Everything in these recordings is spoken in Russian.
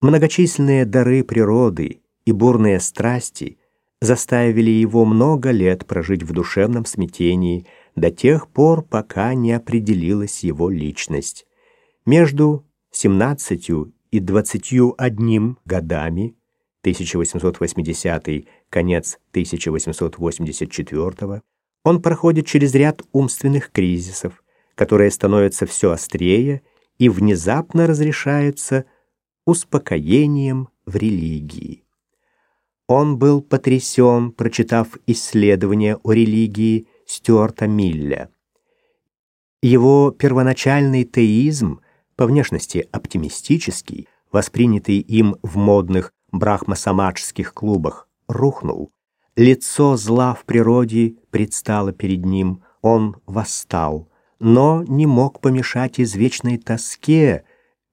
Многочисленные дары природы и бурные страсти заставили его много лет прожить в душевном смятении до тех пор, пока не определилась его личность. Между 17 и 21 годами 1880 конец 1884 он проходит через ряд умственных кризисов, которые становятся все острее и внезапно разрешаются успокоением в религии. Он был потрясен, прочитав исследования о религии Стюарта Милля. Его первоначальный теизм, по внешности оптимистический, воспринятый им в модных брахмасамаджских клубах, рухнул. Лицо зла в природе предстало перед ним, он восстал, но не мог помешать извечной тоске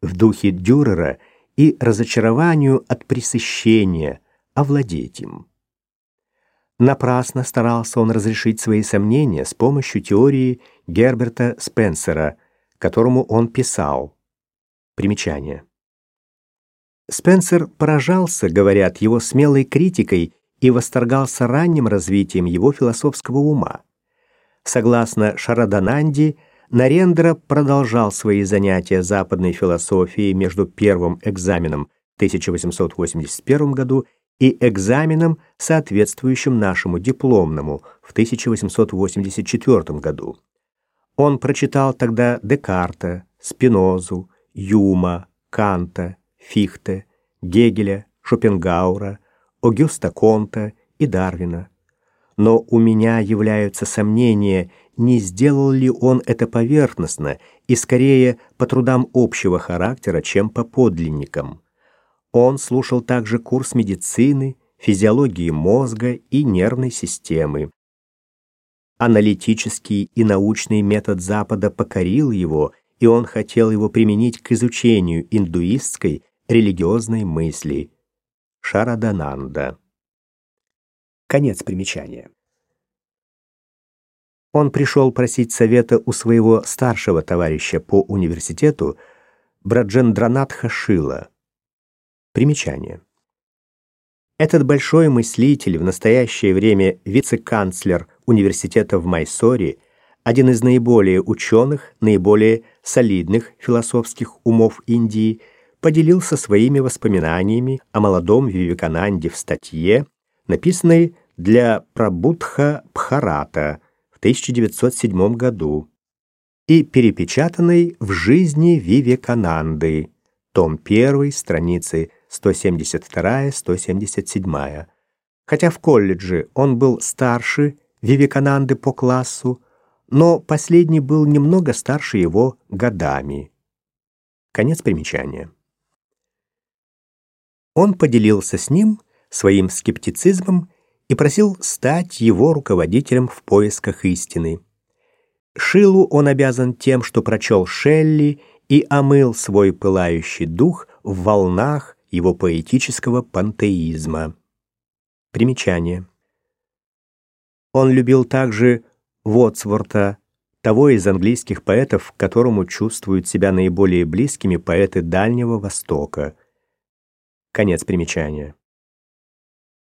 в духе Дюрера и разочарованию от пресыщения, овладеть им. Напрасно старался он разрешить свои сомнения с помощью теории Герберта Спенсера, которому он писал. Примечание. Спенсер поражался, говорят, его смелой критикой и восторгался ранним развитием его философского ума. Согласно Шарадананди, Нарендра продолжал свои занятия западной философией между первым экзаменом в 1881 году и экзаменом, соответствующим нашему дипломному в 1884 году. Он прочитал тогда Декарта, Спинозу, Юма, Канта, Фихте, Гегеля, Шопенгаура, Огюста Конта и Дарвина. Но у меня являются сомнения, не сделал ли он это поверхностно и скорее по трудам общего характера, чем по подлинникам. Он слушал также курс медицины, физиологии мозга и нервной системы. Аналитический и научный метод Запада покорил его, и он хотел его применить к изучению индуистской религиозной мысли. Шарадананда. Конец примечания. Он пришел просить совета у своего старшего товарища по университету Браджендранатха Шила. Примечание. Этот большой мыслитель, в настоящее время вице-канцлер университета в Майсоре, один из наиболее ученых, наиболее солидных философских умов Индии – поделился своими воспоминаниями о молодом Вивекананде в статье, написанной для Прабудха Бхарата 1907 году и перепечатанной в «Жизни Вивекананды», том 1, страницы 172-177. Хотя в колледже он был старше Вивекананды по классу, но последний был немного старше его годами. Конец примечания. Он поделился с ним своим скептицизмом и просил стать его руководителем в поисках истины. Шилу он обязан тем, что прочел Шелли и омыл свой пылающий дух в волнах его поэтического пантеизма. Примечание. Он любил также Вотсворта, того из английских поэтов, которому чувствуют себя наиболее близкими поэты Дальнего Востока – Конец примечания.